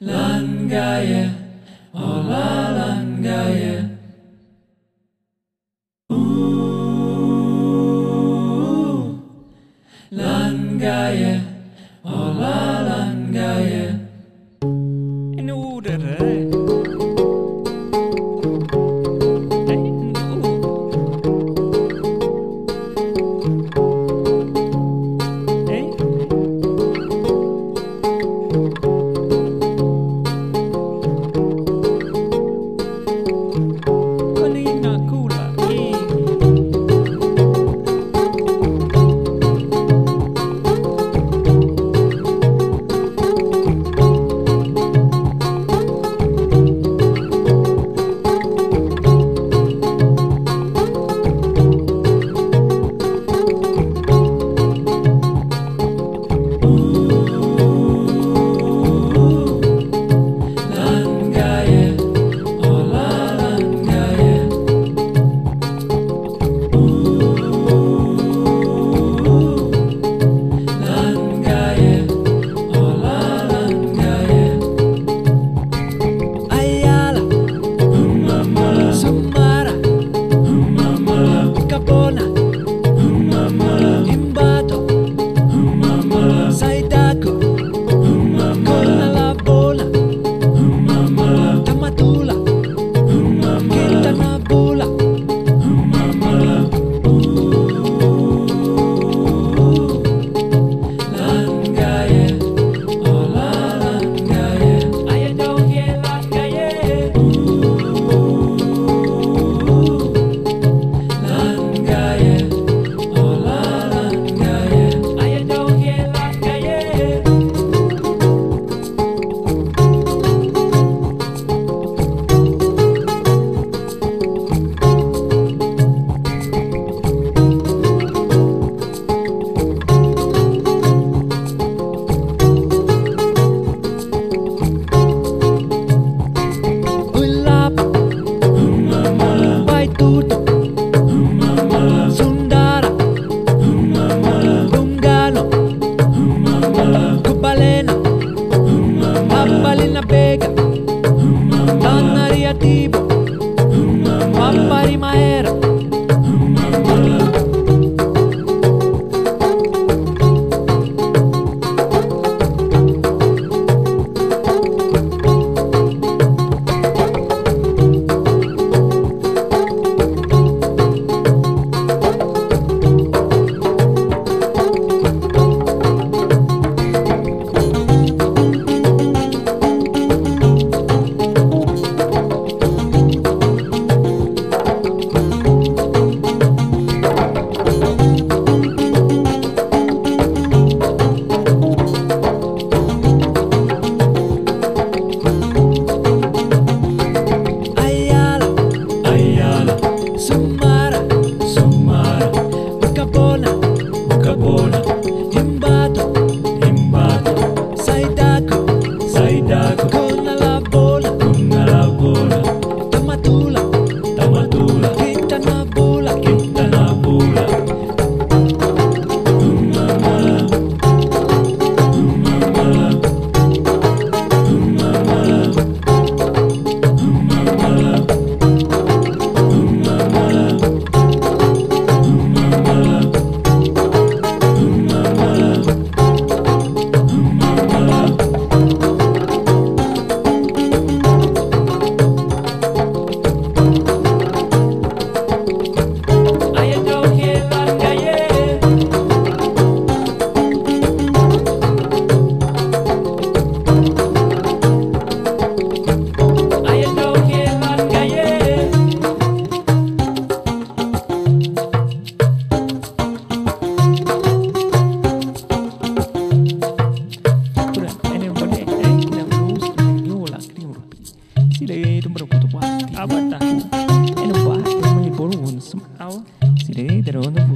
Langaya, oh la langaya. Ooh, langaya, oh la langaya. In order. Eh? No.